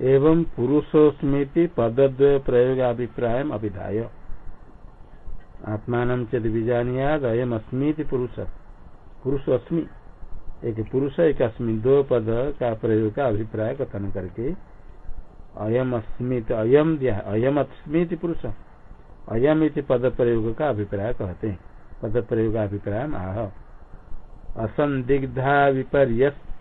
एवं पुरुषोस्मृति पदद्वय प्रयोग अभिप्राय अभिधाय। आत्मान चेद बीजानियाद अयम अस्मीति पुरुष। पुरुष अस्मि एक पुरुष एक अस्मि दो पद का प्रयोग का अभिप्राय कथन करके अयम अस्मित अयम दिया अयम अस्मित पुरुष। अयम इति पद प्रयोग का अभिप्राय कहते हैं। पद प्रयोग अभिप्राय आह। असंदिग्धा विपर्यस्त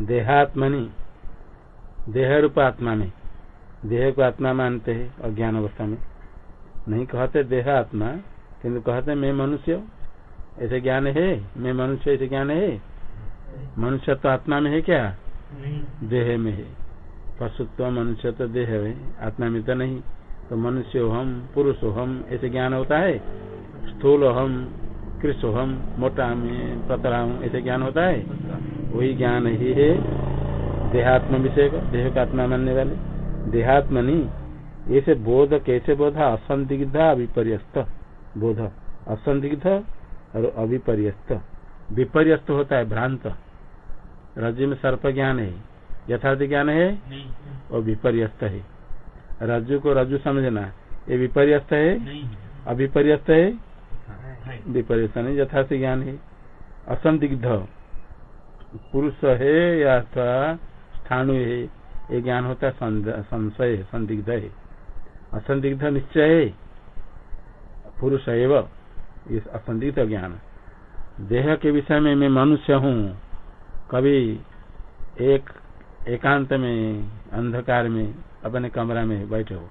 देहात्मनि देह रूप आत्मा में देह को आत्मा मानते हैं अज्ञान अवस्था में। नहीं कहते देह आत्मा किंतु कहते मैं मनुष्य ऐसे ज्ञान है? मैं मनुष्य ऐसे ज्ञान है? मनुष्य तो आत्मा में है क्या? देह में है। पशुत्व मनुष्य तो देह है। आत्मा में तो नहीं। तो मनुष्य हम पुरुष हम ऐसे ज्ञान होता है? स्थूल हम कृष हम मोटा में पतला हूँ ऐसे ज्ञान होता है? वही ज्ञान ही है देहात्म विषय का देह का आत्मा मानने वाले। देहात्म नहीं ऐसे बोध कैसे बोध? असंदिग्धा विपर्यस्त बोध असंदिग्ध और अविपर्यस्त। विपर्यस्त होता है भ्रांत। राज्य में सर्प ज्ञान है। यथार्थ ज्ञान है? और विपर्यस्त है। रज्जु को रज्जु समझना। ये विपर्यस्त है? अभिपर्यस्त है? विपर्यस्त नहीं यथार्थ ज्ञान। है असंदिग्ध। पुरुष है या स्थाणु है, ये ज्ञान होता है संशय संदिग्ध है। असंदिग्ध निश्चय है। पुरुष एव ये असंदिग्ध ज्ञान। देह के विषय में मैं मनुष्य हूँ। कभी एक एकांत में, अंधकार में, अपने कमरा में बैठे हो।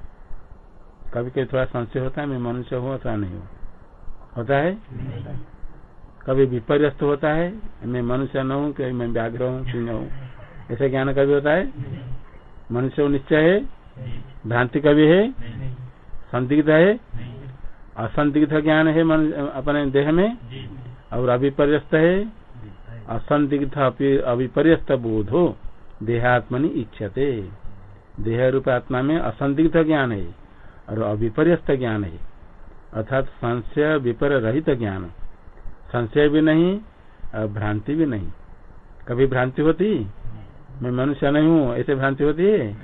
कभी कभी थोड़ा संशय होता है, मैं मनुष्य हूँ अथवा नहीं हूँ। होता है? कभी विपर्यस्त होता है? मैं मनुष्य न हूँ, कभी मैं व्याघ्र हूँ सिंह हूँ। ऐसा ज्ञान कभी होता है? मनुष्य निश्चय है? भ्रांति कभी है? संदिग्ध है? असंदिग्ध ज्ञान है अपने देह में? और अभिपर्यस्त है? असंदिग्ध अभिपर्यस्त बोधो देहात्मनि इच्छते। देह रूप आत्मा में असंदिग्ध ज्ञान है और अविपर्यस्त ज्ञान है। अर्थात संशय विपर रहित ज्ञान। संशय भी नहीं और भ्रांति भी नहीं। कभी भ्रांति होती? मैं मनुष्य नहीं हूँ ऐसे भ्रांति होती है?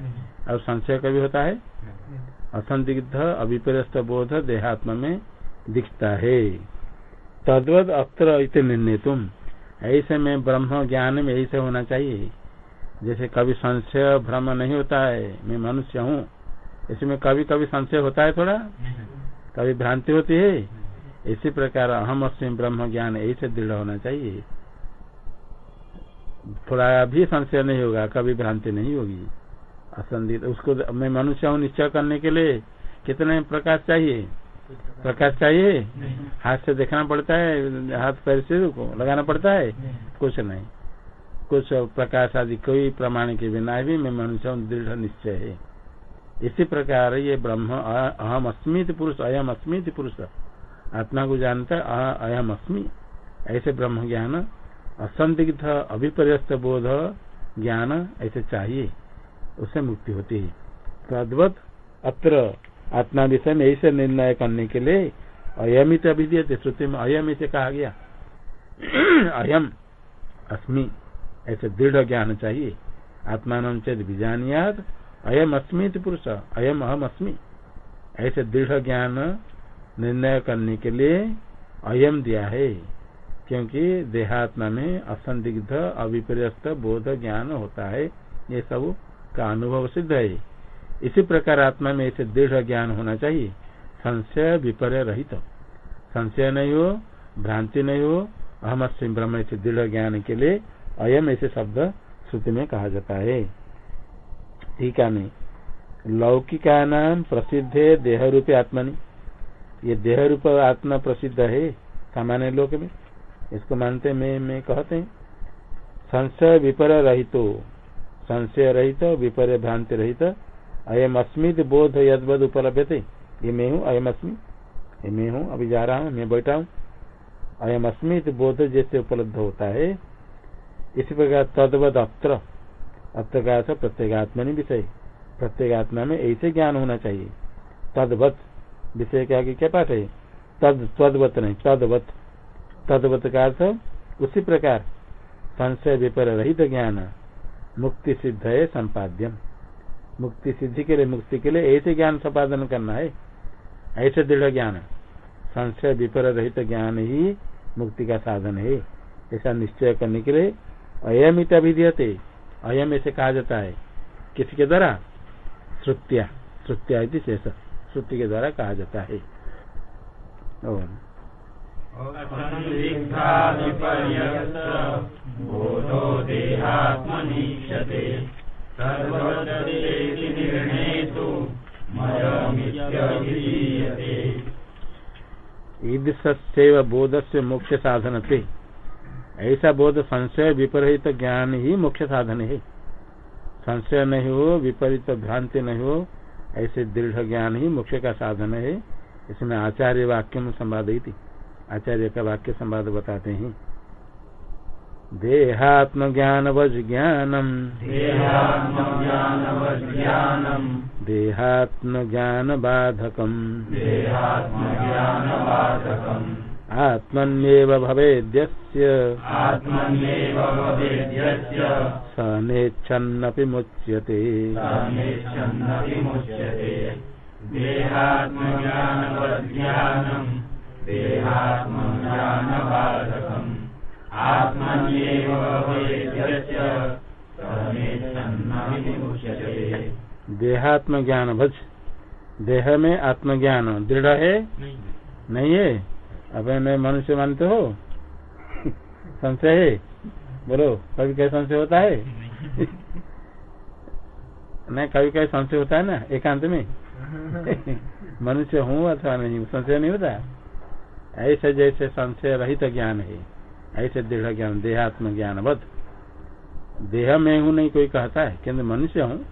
और संशय कभी होता है? असंदिग्ध अविपर्यस्त बोध देहात्मा में दिखता है। तद्वत अत्र निर्णय तुम ऐसे में ब्रह्म ज्ञान में ऐसे होना चाहिए। जैसे कभी संशय भ्रम नहीं होता है मैं मनुष्य हूँ। इसमें कभी कभी संशय होता है थोड़ा? कभी भ्रांति होती है? इसी प्रकार अहम अस्म ब्रह्म ज्ञान ऐसे दृढ़ होना चाहिए। थोड़ा भी संशय नहीं होगा, कभी भ्रांति नहीं होगी। असंदिग्ध उसको मैं मनुष्य हूँ, निश्चय करने के लिए कितने प्रकाश चाहिए? प्रकाश चाहिए? हाथ से देखना पड़ता है, हाथ पैर से को लगाना पड़ता है? कुछ नहीं। कुछ प्रकाश आदि कोई प्रमाण के बिना भी मैं मनुष्य दृढ़ निश्चय है। इसी प्रकार ये ब्रह्म अहम अस्मित पुरुष, अयम अस्मित पुरुष। आत्मा को जानता है अयम अस्मि। ऐसे ब्रह्म ज्ञान, असंदिग्ध अभिपर्यस्त बोध ज्ञान ऐसे चाहिए, उससे मुक्ति होती है। तद्वत अत्र आत्मा विषय में ऐसे निर्णय करने के लिए अयमित अभिधीय श्रुति में अयम इसे कहा गया। अयम अस्मि, ऐसे दृढ़ ज्ञान चाहिए। आत्मान चेत बीजानियाद अयम अस्मित पुरुष। अयम अहम अस्मि। ऐसे दृढ़ ज्ञान निर्णय करने के लिए अयम दिया है, क्योंकि देहात्मा में असंदिग्ध, अविपर्यस्त बोध ज्ञान होता है। ये सब का अनुभव सिद्ध है। इसी प्रकार आत्मा में ऐसे दृढ़ ज्ञान होना चाहिए। संशय विपर्य रहित। संशय नहीं हो, भ्रांति नहीं हो, अहम ब्रह्म ऐसे दृढ़ ज्ञान के लिए अयम ऐसे शब्द श्रुति में कहा जाता है। ठीक है नहीं। लौकिका नाम प्रसिद्ध है देह रूपे आत्मनि। ये देह रूप आत्मा प्रसिद्ध है सामान्य लोक में। इसको मानते में, में कहते हैं। संशय विपर रहितो संशय रहित विपर्य भ्रांति रहित। अयम अस्मित बोध यदवद उपलब्ध थे ये मैं हूँ अयम अस्मी ये मैं हूँ अभी जा रहा हूँ मैं बैठा हूँ। अयम अस्मित बोध जैसे उपलब्ध होता है। इसी प्रकार तदवद अत्र अत्र का अर्थ प्रत्येगात्मनि विषय। प्रत्येगात्मा में ऐसे ज्ञान होना चाहिए। तदवत, विषय के आगे क्या पाठ है? तद तदवत नहीं, तदवत। तदवत का अर्थ उसी प्रकार, संशय विपर रहित ज्ञान, मुक्ति सिद्ध है संपाद्यम। मुक्ति सिद्धि के लिए, मुक्ति के लिए ऐसे ज्ञान संपादन करना है। ऐसे दृढ़ ज्ञान, संशय विपर रहित ज्ञान ही मुक्ति का साधन है। ऐसा निश्चय करने के लिए अयमित अभिधीयते। अयम ऐसे कहा जाता है। किसके द्वारा? श्रुतिया। श्रुतिया शेष। श्रुति के द्वारा कहा जाता है। मयमित्यभिधीयते ईदृशैव बोध से मोक्ष साधन थे ऐसा बोध संशय विपरीत ज्ञान ही मुख्य साधन है। संशय नहीं हो विपरीत भ्रांति नहीं हो ऐसे दृढ़ ज्ञान ही मुख्य का साधन है। इसमें आचार्य वाक्य में संवाद थी। आचार्य का वाक्य संवाद बताते हैं। देहात्म ज्ञान वज ज्ञानम। देहात्मज्ञानवज्ञानम् देहात्म ज्ञान बाधकम देहात्मज्ञानबाधकम्। आत्मन्येव भवेद्यस्य। आत्मन्येव भवेद्यस्य। स नेच्छन्नपि मुच्यते। देहात्म ज्ञान भज देह में आत्मज्ञान। दृढ़ है? नहीं है? अब मैं मनुष्य मानते हो? संशय है? बोलो, कभी कभी संशय होता है? नहीं, कभी कभी संशय होता है ना, एकांत में? मनुष्य हूँ अथवा नहीं संशय नहीं होता। ऐसे जैसे संशय रहित ज्ञान है, ऐसे दृढ़ ज्ञान, देहात्म ज्ञान बद देह में हूँ नहीं, कोई कहता है किन्तु मनुष्य हूँ।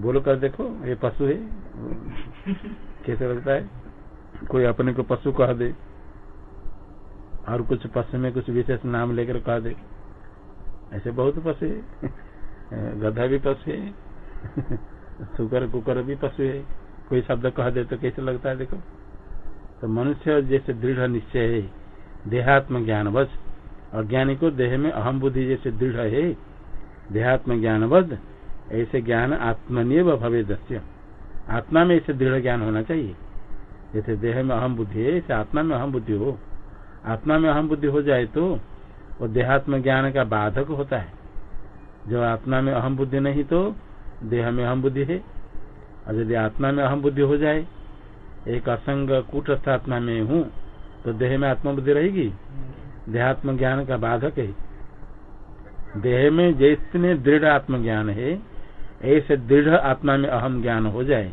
बोलो कर देखो, ये पशु है। कैसे लगता है? कोई अपने को पशु कह दे, और कुछ पशु में कुछ विशेष नाम लेकर कह दे। ऐसे बहुत पशु है। गधा भी पशु है। सुकर कुकर भी पशु है। कोई शब्द कह दे तो कैसे लगता है, देखो। तो मनुष्य जैसे दृढ़ निश्चय है, देहात्म ज्ञान बस और ज्ञानी को देह में अहम बुद्धि जैसे दृढ़ है, देहात्म ज्ञानवध ऐसे ज्ञान आत्मनिव भवे दस्य आत्मा में ऐसे दृढ़ ज्ञान होना चाहिए। जैसे देह में अहम बुद्धि है ऐसे आत्मा में अहम बुद्धि हो। आत्मा में अहम बुद्धि हो जाए तो वो देहात्म ज्ञान का बाधक होता है। जब आत्मा में अहम बुद्धि नहीं तो देह में अहम बुद्धि है। और यदि आत्मा में अहम बुद्धि हो जाए, एक असंग कूटस्थ आत्मा में हूँ तो देह में आत्मा बुद्धि रहेगी? देहात्म ज्ञान का बाधक है। देह में जितने दृढ़ आत्मज्ञान है, ऐसे दृढ़ आत्मा में अहम ज्ञान हो जाए।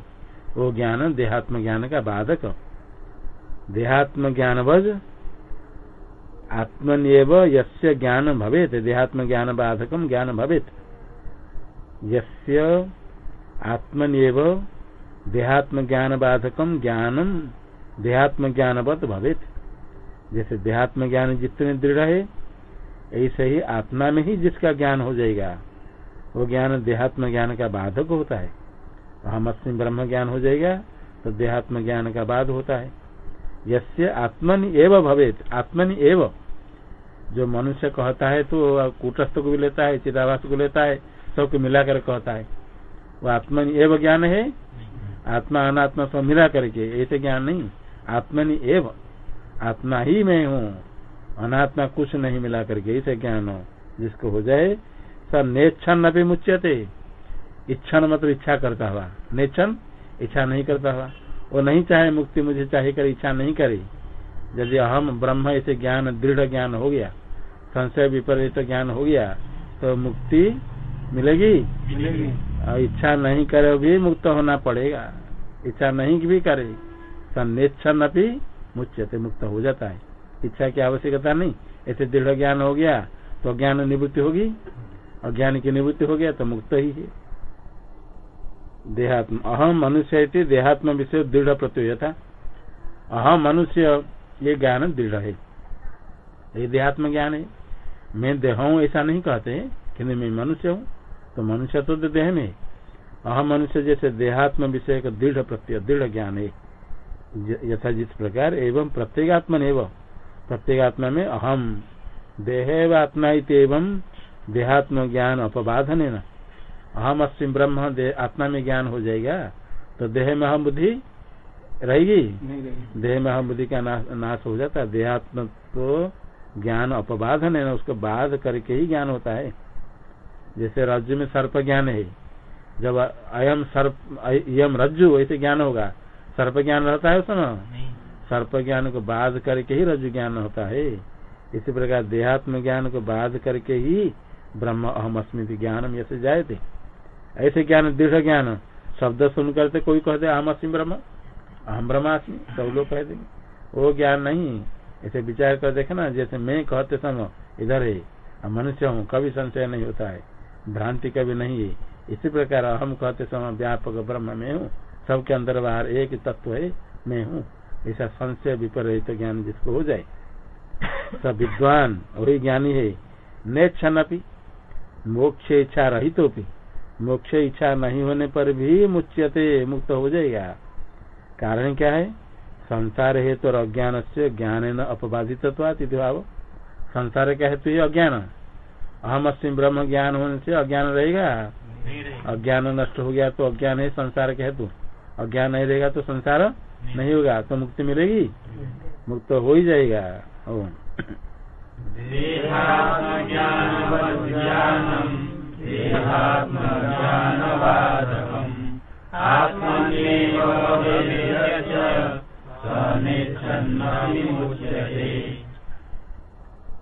वो ज्ञान, देहात्म ज्ञान का बाधक। देहात्म ज्ञान बज आत्मनिव यस्य ज्ञान भवेत। देहात्म ज्ञान बाधकम ज्ञान भवेत। यस्य आत्मनिव देहात्म ज्ञान बाधकम ज्ञानम देहात्म ज्ञानवत भवेत। जैसे देहात्म ज्ञान जितने दृढ़ है, ऐसे ही आत्मा में ही जिसका ज्ञान हो जाएगा, वो ज्ञान देहात्म ज्ञान का बाधक होता है। हम ब्रह्म ज्ञान हो जाएगा तो देहात्म ज्ञान का बाद होता है। यसे आत्मनि एव भवेत, आत्मनि एव। जो मनुष्य कहता है तो कूटस्थ को भी लेता है चिदावास को लेता है, सबको मिलाकर कहता है। वो आत्मनि एव ज्ञान है, आत्मा अनात्मा सब मिला करके ऐसे ज्ञान नहीं। आत्मनि एव। आत्मा ही मैं हूँ, अनात्मा कुछ नहीं मिला करके ऐसे ज्ञान हो। जिसको हो जाए, सब नेच्छन अभी मुच्यते। इच्छन मतलब इच्छा करता हुआ। नेच्छन इच्छा नहीं करता हुआ। वो नहीं चाहे मुक्ति मुझे चाहे कर इच्छा नहीं करे। यदि हम ब्रह्म ऐसे ज्ञान दृढ़ ज्ञान हो गया संशय विपरीत ज्ञान हो गया तो मुक्ति मिलेगी? मिलेगी। और इच्छा नहीं करे भी मुक्त होना पड़ेगा। इच्छा नहीं भी करे सन्नेच्छन अभी मुच्यते मुक्त हो जाता है। इच्छा की आवश्यकता नहीं। ऐसे दृढ़ ज्ञान हो गया तो ज्ञान निवृत्ति होगी। और ज्ञान की निवृत्ति हो गया तो मुक्त ही है। देहात्म अहम मनुष्य देहात्म विषय दृढ़ प्रत्यय था अहम मनुष्य, ये ज्ञान दृढ़ है। ये देहात्म ज्ञान है। मैं देह हूँ ऐसा नहीं कहते कि मैं मनुष्य हूँ तो मनुष्य तो देह में अहम मनुष्य जैसे देहात्म विषय का दृढ़ प्रत्यय दृढ़ ज्ञान है। यथा जिस प्रकार, एवं प्रत्येगात्मन एवं। प्रत्येगात्मा में अहम देह आत्मा एवं देहात्म ज्ञान अपबाधन है न अहम अस्म ब्रह्म आत्मा में ज्ञान हो जाएगा तो देह में अहम बुद्धि रहेगी? देह में अहम बुद्धि का नाश, नाश हो जाता है। देहात्म तो ज्ञान अपबाधन है ना उसको बाध करके ही ज्ञान होता है। जैसे राज्य में सर्प ज्ञान है जब अयम सर्प यम रज्जु ऐसे ज्ञान होगा। सर्प ज्ञान रहता है उस समय सर्प ज्ञान को बाध करके ही रज्जु ज्ञान होता है। इसी प्रकार देहात्म ज्ञान को बाध करके ही ब्रह्म अहम अस्मृति ज्ञान ऐसे जाए थे ऐसे ज्ञान दृढ़ ज्ञान, शब्द सुन करते कोई कहते, अहम अस्मी ब्रह्म। अहम ब्रह्मास्मि सब लोग कह देंगे। वो ज्ञान नहीं। ऐसे विचार कर देखे ना, जैसे मैं कहते समय इधर है मनुष्य हूँ, कभी संशय नहीं होता है, भ्रांति कभी नहीं है। इसी प्रकार अहम कहते समय व्यापक ब्रह्म में हूँ। सबके अंदर बाहर एक तत्व है, मैं हूँ। ऐसा संशय विपरीत तो ज्ञान जिसको हो जाए। सब विद्वान, वही ज्ञानी है। नेक्षण अपनी मोक्ष इच्छा रहित तो मोक्ष इच्छा नहीं होने पर भी मुच्यते मुक्त हो जाएगा। कारण क्या है? संसार हेतु और अज्ञान से ज्ञान न अपबाधित भाव। संसार क्या है तो ये अज्ञान। अहम अस्म ब्रह्म ज्ञान होने से अज्ञान रहेगा। अज्ञान नष्ट हो गया तो अज्ञान है संसार के हेतु। अज्ञान नहीं रहेगा तो संसार नहीं। होगा तो मुक्ति मिलेगी। मुक्त हो ही जाएगा। ओ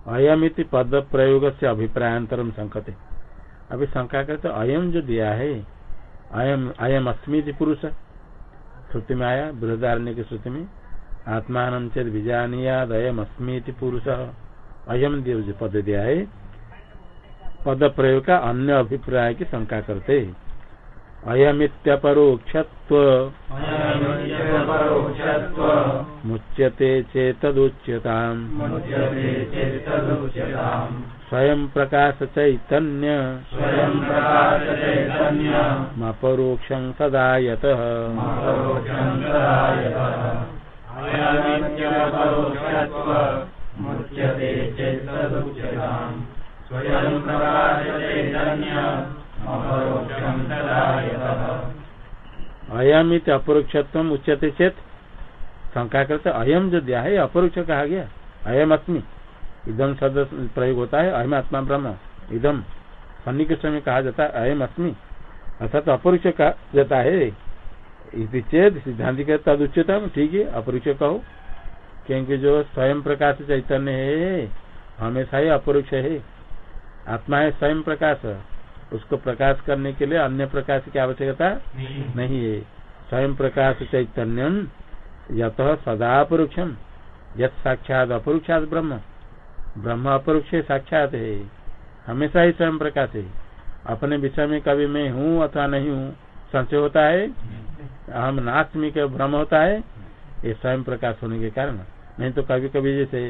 अयमिति पद प्रयोग से अभिप्रायांतरम संकते अभी शंका करते अयम जो दिया है, अयम अयम अस्मी पुरुष। श्रुति में आया बृहदारण्य की श्रुति में आत्मान चेत बीजानियाद अयम अस्मी पुरुष। अयम देव जो पद दिया है पद प्रयोग का अन्य अभिप्राय की शंका करते। अयमित्यपरोक्षत्व। मुच्यते चेतदुच्यताम्। स्वयं प्रकाश चैतन्य अपरोक्षं सदा यतः अयमित अपरोक्षत्व उच्यते चेत शंका करते अयम जो दिया है अपरोक्ष कहा गया। अयम अस्मी इदम शब्द प्रयोग होता है, अयम आत्मा ब्रह्म। इदम सन्निकृष्ट में कहा जाता है अयम अस्मी अर्थात अपरोक्ष कहा जाता है। इसी चेत सिद्धांत के तद उच्चतम ठीक है, अपरोक्ष कहो। क्योंकि जो स्वयं प्रकाश चैतन्य है, हमेशा ही अपरोक्ष है। आत्मा है स्वयं प्रकाश उसको प्रकाश करने के लिए अन्य प्रकाश की आवश्यकता नहीं, नहीं है। स्वयं प्रकाश चैतन्य यत सदा अपरोक्षम यथ साक्षात अपरोक्षात ब्रह्म। ब्रह्म अपरोक्ष साक्षात है। हमेशा ही स्वयं प्रकाश है। अपने विषय में कभी मैं हूँ अथवा नहीं हूँ संशय होता है। हम नास्मी का भ्रम होता है। ये स्वयं प्रकाश होने के कारण। नहीं तो कभी कभी जैसे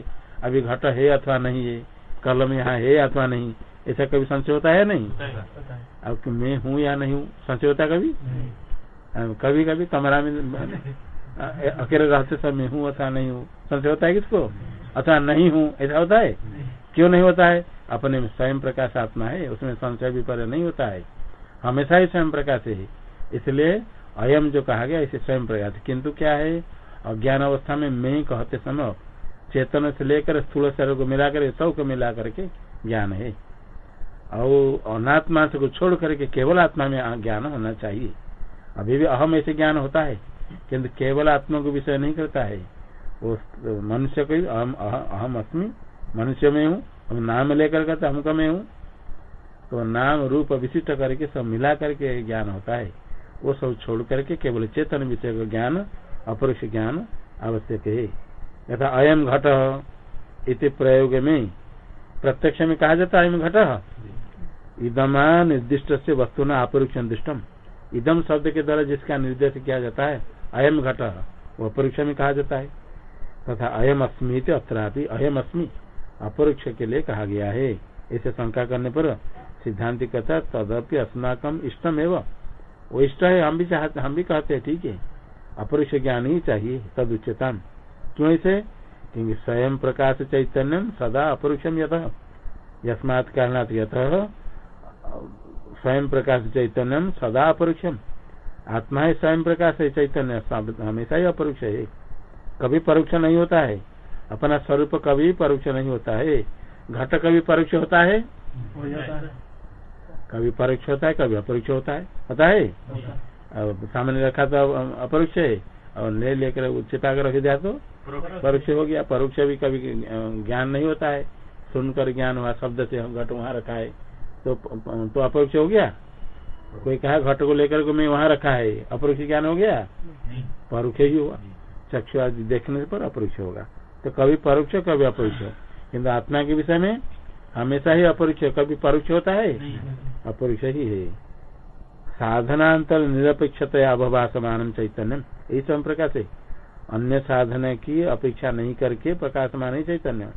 अभी घट है अथवा नहीं है कलम यहाँ है अथवा नहीं। ऐसा कभी संशय होता है नहीं? अब मैं हूँ या नहीं हूँ संशय होता कभी? कभी कभी कमरा में अकेले रहते सब मैं हूँ अथवा नहीं हूँ संशय होता है किसको? अथवा नहीं हूँ ऐसा होता है? क्यों नहीं होता है? अपने स्वयं प्रकाश आत्मा है उसमें संशय भी पर नहीं होता है। हमेशा ही स्वयं प्रकाश है। इसलिए अयम जो कहा गया इसे स्वयं प्रकाश। किंतु क्या है? अज्ञान अवस्था में मैं कहते समय चेतन से लेकर स्थूल शरीर को मिलाकर सबको मिला करके ज्ञान है। और अनात्मा से को छोड़ करके केवल आत्मा में ज्ञान होना चाहिए। अभी भी अहम ऐसे ज्ञान होता है, किंतु केवल आत्मा को विषय नहीं करता है। वो मनुष्य को अहम अस्मी, मनुष्य में हूँ हम नाम लेकर कहते हमका मैं हूँ। तो नाम रूप विशिष्ट करके सब मिला करके ज्ञान होता है। वो सब छोड़ करके केवल चेतन विषय का ज्ञान, अपरोक्ष ज्ञान आवश्यक है। यथा अयम घट इति प्रयोग में प्रत्यक्ष में कहा जाता है घट। इदमा निर्दिष्ट से वस्तु न अपरोक्ष दृष्टम इदम शब्द के द्वारा जिसका निर्देश किया जाता है, अयम घट, वो अपरोक्ष में कहा जाता है। तथा अयम अस्मी अत्रापि अयम अस्मी, अपरोक्ष के लिए कहा गया है। ऐसे शंका करने पर सिद्धांत कथा तदपि अस्माकम इष्टम एवं वो इष्ट है, हम भी चाहते, हम भी कहते हैं, ठीक है। अपरुष ज्ञान ही चाहिए तद उच्चता क्यों ऐसे क्योंकि स्वयं प्रकाश चैतन्यम सदा अपरुषम यथ यस्मात् कारणात यथ स्वयं प्रकाश चैतन्यम सदा अपरुषम। आत्मा है स्वयं प्रकाश है चैतन्य हमेशा ही अपरुष है। कभी परोक्ष नहीं होता है। अपना स्वरूप कभी परोक्ष नहीं होता है। घट कभी परोक्ष होता है? कभी परोक्ष होता है कभी अपरोक्ष होता है। होता है? अब सामने रखा तो अपरोक्ष है। और ले लेकर उच्चता कर रख दिया तो परोक्ष। हो गया परोक्ष भी कभी ज्ञान नहीं होता है। सुनकर ज्ञान हुआ शब्द से घट वहाँ रखा है। तो तो अपरोक्ष हो गया? कोई कहा घट को लेकर के मैं वहाँ रखा है अपरोक्ष ज्ञान हो गया? परोक्ष ही हुआ। चक्षु आदि देखने पर अपरोक्ष होगा। तो कभी परोक्ष कभी अपरोक्ष। किन्तु आत्मा के विषय में हमेशा ही अपरोक्ष कभी परोक्ष होता है? अपरोक्ष ही है। साधनांतर निरपेक्षता अभभाषमान चैतन्य। यही सब प्रकाश। है अन्य साधन की अपेक्षा नहीं करके प्रकाशमान ही चैतन्य।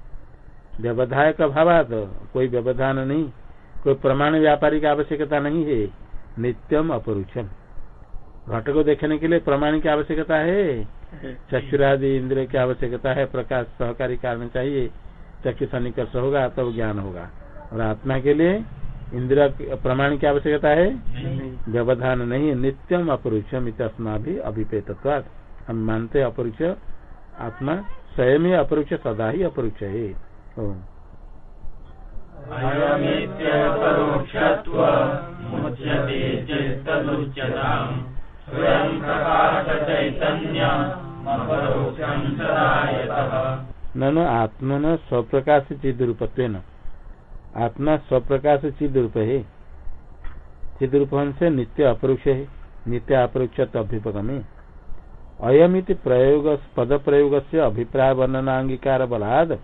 व्यवधाय का भाव तो कोई व्यवधान नहीं, कोई प्रमाण व्यापारी की आवश्यकता नहीं है नित्यम अपरुषम घट को देखने के लिए प्रमाण की आवश्यकता है। चक्षुरादि इंद्र की आवश्यकता है, प्रकाश सहकारी कारण चाहिए। चक्षु सन्निकर्ष होगा, तब तो ज्ञान होगा। और आत्मा के लिए इंद्र प्रमाण की आवश्यकता है? व्यवधान नहीं। नित्यम अपरुषम इतना भी अभिपेत हम मानते अपरुष आत्मा स्वयं ही अपरुष सदा ही अपरुष है। न आत्मन स्वप्रकाश चिद रूपत्व आत्मा स्वप्रकाश चिद रूप है। चिद रूप से नित्य अपरोक्ष है। नित्य अपरोक्ष अभ्युपगमे अयमित प्रयोग पद प्रयोग से अभिप्राय वर्णनांगीकार बलाद।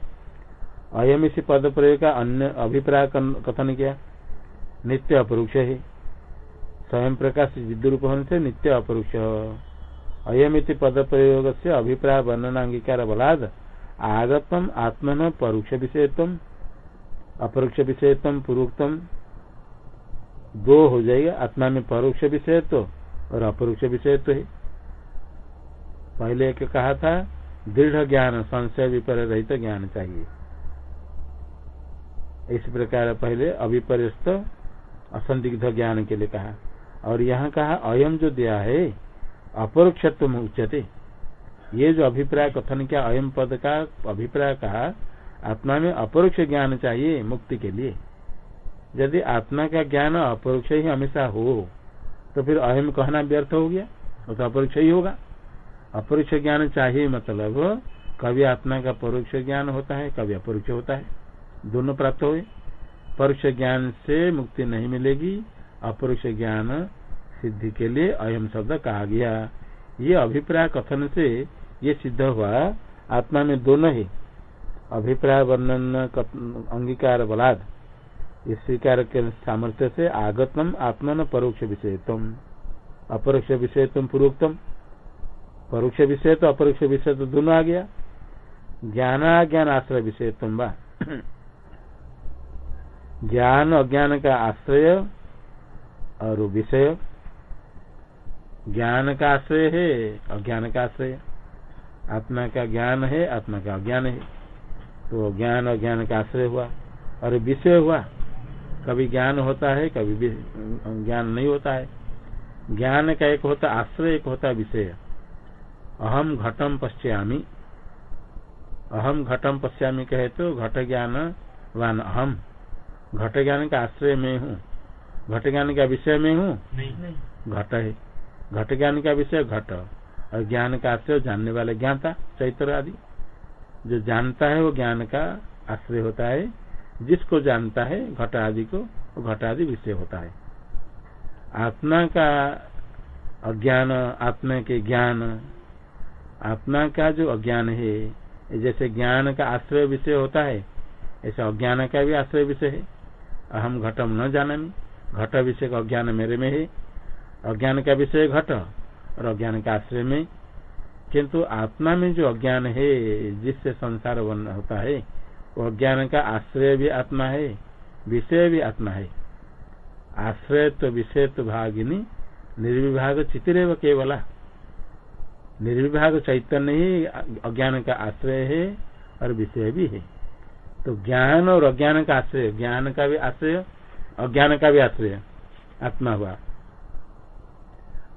अयम इसी पद प्रयोग का अन्य अभिप्राय कथन किया। नित्य अपरोक्ष है। स्वयं प्रकाश विद्रूप होने से नित्य अपरोक्ष। अयमित पद प्रयोग से अभिप्राय वर्णनांगीकार बलाद। आगतम आत्मन परोक्ष विषयत्म अपरोक्ष विषयत्म पूर्वोक्तम दो हो जाएगा। आत्मा में परोक्ष विषयत्व और अपरोक्ष विषयत्व है। पहले एक कहा था, दृढ़ ज्ञान, संशय विपर रहित ज्ञान चाहिए। इस प्रकार पहले अभिपर्यस्त असंदिग्ध ज्ञान के लिए कहा। और यहाँ कहा अयम जो दिया है, अपरोक्षत्व उच्चते ये जो अभिप्राय कथन क्या अयम पद का अभिप्राय कहा आत्मा में अपरोक्ष ज्ञान चाहिए मुक्ति के लिए। यदि आत्मा का ज्ञान अपरोक्ष ही हमेशा हो तो फिर अहम कहना व्यर्थ हो गया, वो तो अपरोक्ष ही होगा। अपरोक्ष ज्ञान चाहिए मतलब कभी आत्मा का परोक्ष ज्ञान होता है, कभी अपरोक्ष होता है। दोनों प्राप्त हुए। परोक्ष ज्ञान से मुक्ति नहीं मिलेगी, अपरोक्ष ज्ञान सिद्धि के लिए अयम शब्द कहा गया। ये अभिप्राय कथन से ये सिद्ध हुआ। आत्मा में दोनों ही अभिप्राय वर्णन अंगीकार बलाद। इस स्वीकार के सामर्थ्य से आगतम आत्मन परोक्ष विषयत्म अपरोक्ष विषयत्म पूर्वोक्तम परोक्ष विषय तो अपरोक्ष विषय तो दोनों आ गया। ज्ञान अज्ञान आश्रय विषय तुम ज्ञान अज्ञान का आश्रय और विषय। ज्ञान का आश्रय है, अज्ञान का आश्रय। आत्मा का ज्ञान है, आत्मा का अज्ञान है। तो ज्ञान अज्ञान का आश्रय हुआ। और विषय हुआ। कभी ज्ञान होता है कभी ज्ञान नहीं होता है। ज्ञान का एक होता आश्रय एक होता विषय। अहम घटम पश्यामी। अहम घटम पश्यामी कहे तो घट ज्ञान वान अहम। घट ज्ञान का आश्रय में हूँ। घट ज्ञान का विषय में हूँ? घट है। घट ज्ञान का विषय घट। और ज्ञान का आश्रय जानने वाले ज्ञाता चैत्र आदि। जो जानता है वो ज्ञान का आश्रय होता है। जिसको जानता है घट आदि को, वो घट आदि विषय होता है। आत्मा का अज्ञान, आत्मा के ज्ञान, आत्मा का जो अज्ञान है जैसे ज्ञान का आश्रय विषय होता है, ऐसा अज्ञान का भी आश्रय विषय है। अहम घटम न जानमी घट विषय का अज्ञान मेरे में है। अज्ञान का विषय घट और अज्ञान का आश्रय में किंतु आत्मा में जो अज्ञान है, जिससे संसार होता है, वो अज्ञान का आश्रय भी आत्मा है, विषय भी आत्मा है। आश्रय तो विषय तो भागिनी, निर्विभाग चितिरेव केवला। निर्विभाग चैतन्य ही अज्ञान का आश्रय है और विषय भी है। तो ज्ञान और अज्ञान का आश्रय, ज्ञान का भी आश्रय, अज्ञान का भी आश्रय, आत्मा हुआ।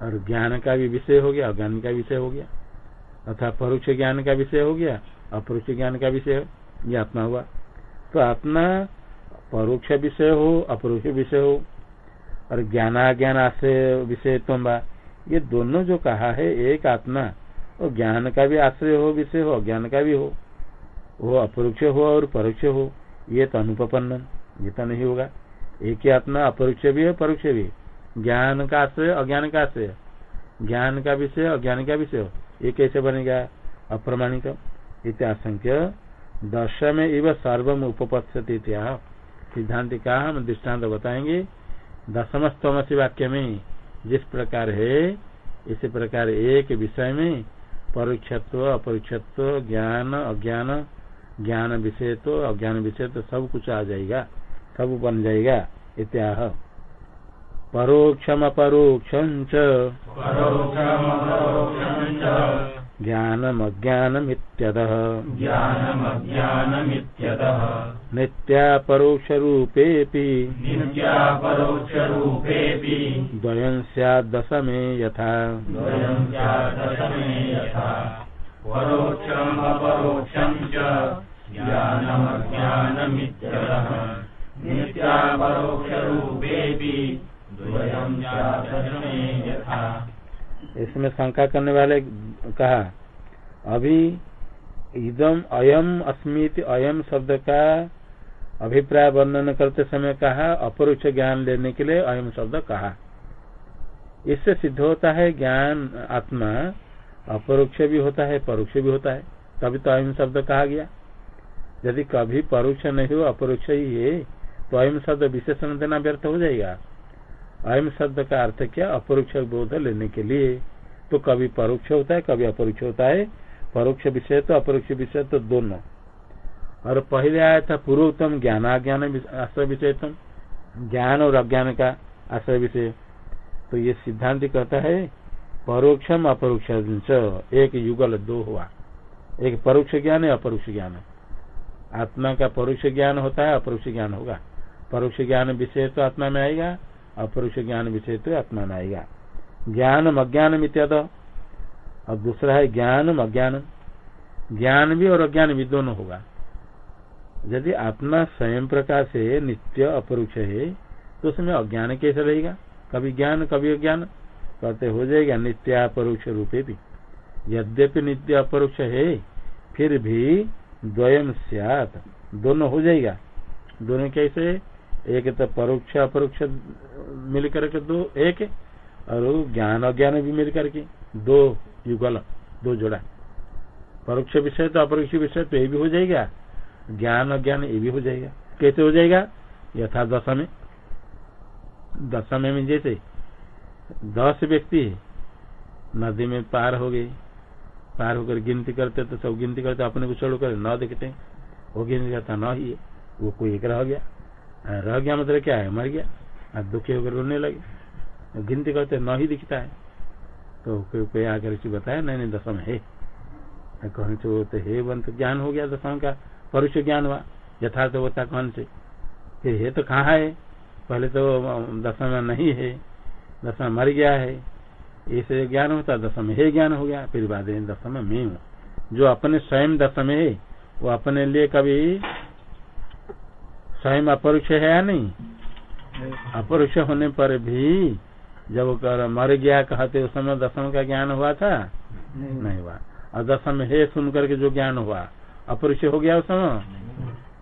और ज्ञान का भी विषय हो गया, अज्ञान का विषय हो गया। अथा परोक्ष ज्ञान का विषय हो गया, अपरोक्ष ज्ञान का विषय ये आत्मा हुआ। तो आत्मा परोक्ष विषय हो, अपरोक्ष विषय हो, और ज्ञानाज्ञान आश्रय विषय तुम ये दोनों जो कहा है, एक आत्मा और ज्ञान का भी आश्रय हो, विषय हो, अज्ञान का भी हो। वो अपरोक्ष हो और परोक्ष हो, ये तो अनुपन्न ये तो नहीं होगा। एक ही आत्मा अपरोक्ष भी है, परोक्ष भी ज्ञान का आश्रय, अज्ञान का आश्रय। ज्ञान का विषय, अज्ञान का विषय ये कैसे बनेगा? अप्रमाणिक इत्याशंक्य। दशम इव सर्वम उपपत्ति सिद्धांत का हम दृष्टांत बताएँगे। दशम स्तमसी वाक्य में जिस प्रकार है, इसी प्रकार एक विषय में परोक्षत्व, अपरोक्षत्व, ज्ञान, अज्ञान, ज्ञान विषय तो अज्ञान विषय तो सब कुछ आ जाएगा। सब बन जाएगा। इत्याह। परोक्षम अपरोक्षम ज्ञानमज्ञानमित्यतः। ज्ञानमज्ञानमित्यतः। नित्यापरोक्षरूपेऽपि। नित्यापरोक्षरूपेऽपि। द्वयं स्याद्दशमे यथा। द्वयं स्यादशमे यथा। परोक्षम् अपरोक्षम् च ज्ञानमज्ञानमित्यतः। नित्यापरोक्षरूपेऽपि। द्वयं स्यादशमे यथा। इसमें शंका करने वाले कहा, अभी इदम अयम अस्मित अयम शब्द का अभिप्राय वर्णन करते समय कहा, अपरोक्ष ज्ञान लेने के लिए अयम शब्द कहा। इससे सिद्ध होता है ज्ञान, आत्मा अपरोक्ष भी होता है, परोक्ष भी होता है। तभी तो अयम शब्द कहा गया। यदि कभी परोक्ष नहीं हो, अपरोक्ष ही है तो अयम शब्द विशेषण देना व्यर्थ हो जाएगा। अयम शब्द का अर्थ क्या अपरोक्ष बोध लेने के लिए। तो कभी परोक्ष होता है, कभी अपरोक्ष होता है। परोक्ष विषय तो अपरोक्ष विषय तो दोनों। और पहले आया था पूर्वोत्तम ज्ञानाज्ञान आश्रय विषय तुम ज्ञान और अज्ञान का आश्रय विषय। तो ये सिद्धांत कहता है, परोक्षम अपरोक्ष एक युगल दो हुआ। एक परोक्ष ज्ञान है अपरोक्ष ज्ञान। आत्मा का परोक्ष ज्ञान होता है, अपरोक्ष ज्ञान होगा। परोक्ष ज्ञान विषय तो आत्मा में आएगा। अपरोक्ष ज्ञान विषय तो आत्मा में आएगा ज्ञानम अज्ञानम इत्याद और दूसरा है ज्ञानम अज्ञानम। ज्ञान भी और अज्ञान भी दोनों होगा। यदि आत्मा स्वयं प्रकार से नित्य अपरोक्ष है तो उसमें अज्ञान कैसे रहेगा? कभी ज्ञान, कभी अज्ञान। कहते हो जाएगा नित्य अपरोक्ष रूपे भी। यद्यपि नित्य अपरोक्ष है, फिर भी द्वयम दोनों हो जाएगा। दोनों कैसे? एक तो परोक्ष, अपरोक्ष मिल करके दो, एक, और ज्ञान, अज्ञान भी मिल करके दो युगल, दो जोड़ा। परोक्ष विषय तो अपरोक्ष विषय तो ये भी हो जाएगा। ज्ञान, अज्ञान ये भी हो जाएगा। कैसे हो जाएगा? यथा दशम। दशम में जैसे दस व्यक्ति नदी में पार हो गए। पार होकर गिनती करते तो सब गिनती करते अपने को छोड़ कर न देखते। वो गिनती करता न ही, वो कोई एक रह गया। रह गया मतलब क्या है? मर गया। दुखी होकर रोने लगे। गिनती करते न ही दिखता है। तो कोई कोई आकर बताया, नहीं नहीं, दशम है। कहने से वो तो है बंत ज्ञान हो गया दशम का। परुष ज्ञान हुआ, यथार्थ होता कौन से? फिर हे तो कहाँ है? पहले तो दशम नहीं है। दशम मर गया है। ऐसे ज्ञान होता, दशम हे ज्ञान हो गया। फिर बाद दशम में हूँ जो अपने स्वयं दशम है, वो अपने लिए कभी स्वयं अपरोक्ष है या नहीं? अपरोक्ष होने पर भी जब कर मर गया कहते उस समय दशम का ज्ञान हुआ था? नहीं। नहीं हुआ। और दशम है सुन करके जो ज्ञान हुआ। अपरुष हो गया उस समय?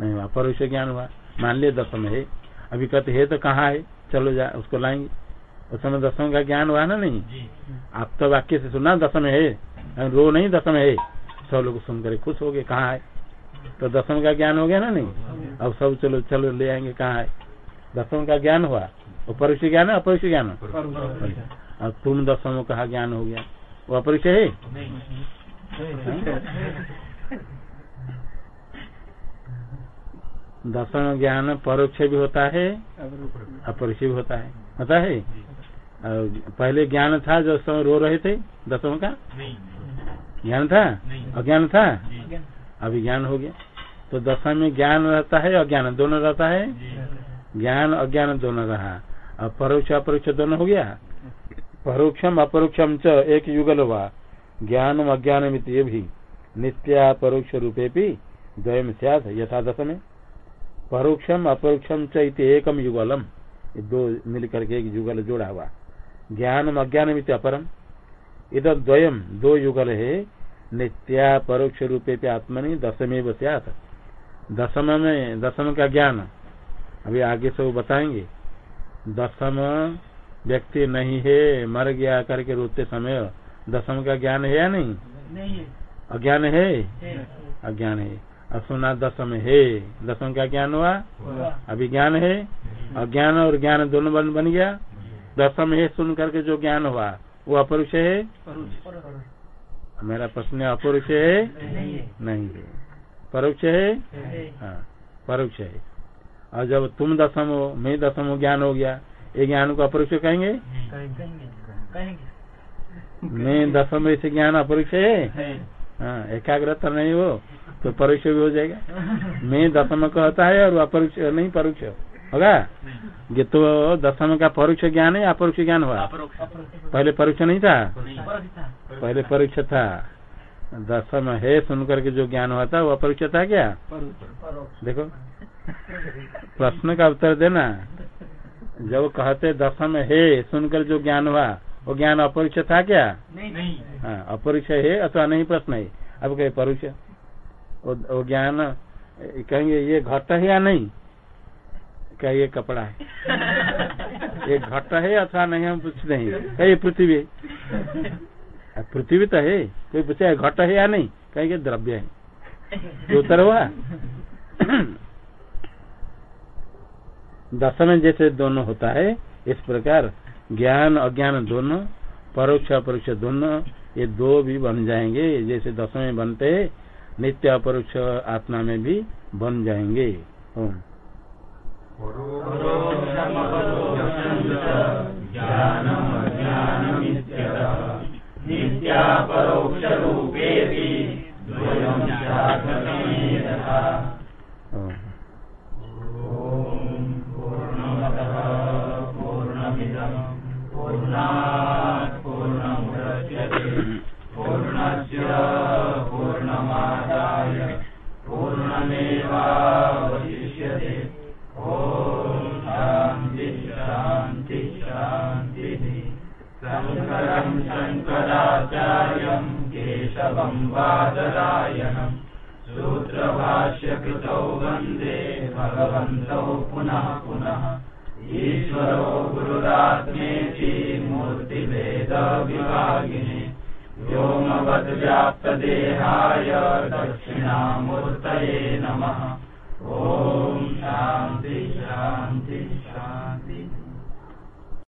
नहीं हुआ। परुष ज्ञान हुआ। मान लिया दशम है। अभी कहते है तो कहाँ है? चलो जा उसको लाएँगे। उस समय दशम का ज्ञान हुआ ना नहीं? आप तो वाक्य से सुना दशम है। रो नहीं दशम है। सब लोग सुनकर खुश हो गए। कहाँ है? तो दशम का ज्ञान हो गया ना नहीं? अब सब चलो चलो ले आएँगे कहाँ है? दसम का ज्ञान हुआ। वो परोक्ष ज्ञान है अपरोक्ष ज्ञान? और तुम दसम कहा ज्ञान हो गया? वो अपरोक्ष है? दसम ज्ञान परोक्ष भी होता है अपरोक्ष भी होता है। होता है? पहले ज्ञान था जो समय रो रहे थे दसम का? ज्ञान था? अज्ञान था? अभी ज्ञान हो गया। तो दशा में ज्ञान रहता है, अज्ञान दोनों रहता है? ज्ञान, अज्ञान दोनों रहा। और परोक्ष, अपरोक्ष दोनों हो गया? परोक्षम, अपरोक्षम च, एक युगल हुआ। ज्ञानम, अज्ञानम ये भी। नित्या, परोक्ष रूपे भी द्वयम सियाद यथा दशम परोक्षम, अपरोक्षम च एकम युगलम। दो मिल करके एक युगल जोड़ा हुआ। ज्ञानम, अज्ञानम अपरम। इधर द्वयम दो युगल है। नित्या परोक्ष रूपे पे आत्मनि दशमेव सियात दशम में दशम का ज्ञान। अभी आगे से वो बताएँगे। दशम व्यक्ति नहीं है मर गया करके रोते समय दशम का ज्ञान है या नहीं? अज्ञान है? अज्ञान है। अब सुना दशम है। दशम का ज्ञान हुआ? अभी ज्ञान है? अज्ञान और ज्ञान दोनों बन बन गया। दशम है सुन करके जो ज्ञान हुआ वो अपरुष है? मेरा प्रश्न अपरुष है? नहीं है। परोक्ष है? हाँ। परोक्ष है। और जब तुम दसम हो मैं दसम हो ज्ञान हो गया ये ज्ञान को अपरोक्ष कहेंगे? मैं दसम ऐसे ज्ञान अपरोक्ष है? हाँ। एकाग्रता नहीं हो तो परोक्ष भी हो जाएगा। मैं दसम कहता है और अपरोक्ष नहीं परोक्ष होगा? ये तो दसम का परोक्ष ज्ञान है, अपरोक्ष ज्ञान हुआ? पहले परोक्ष नहीं था? पहले परोक्ष था। दसम है सुन करके जो ज्ञान हुआ था, वो अपरोक्ष था क्या? देखो, प्रश्न का उत्तर देना। जब कहते दसम है सुनकर जो ज्ञान हुआ, वो ज्ञान अपरोक्ष था क्या? हाँ अपरोक्ष है अथवा नहीं, प्रश्न है। अब कहे परोक्ष। वो ज्ञान, कहेंगे ये घट है या नहीं? क्या ये कपड़ा है? ये घट है अथवा नहीं, हम पूछते हैं क्या ये पृथ्वी है? पृथ्वी तो है। कोई पूछे घट है या नहीं? कहेंगे, द्रव्य है। उत्तर हुआ दसम जैसे दोनों होता है, इस प्रकार ज्ञान, अज्ञान दोनों, परोक्ष, अपरोक्ष दोनों, ये दो भी बन जाएँगे। जैसे दसम में बनते नित्य, अपरोक्ष, आत्मा में भी बन जाएँगे। ओम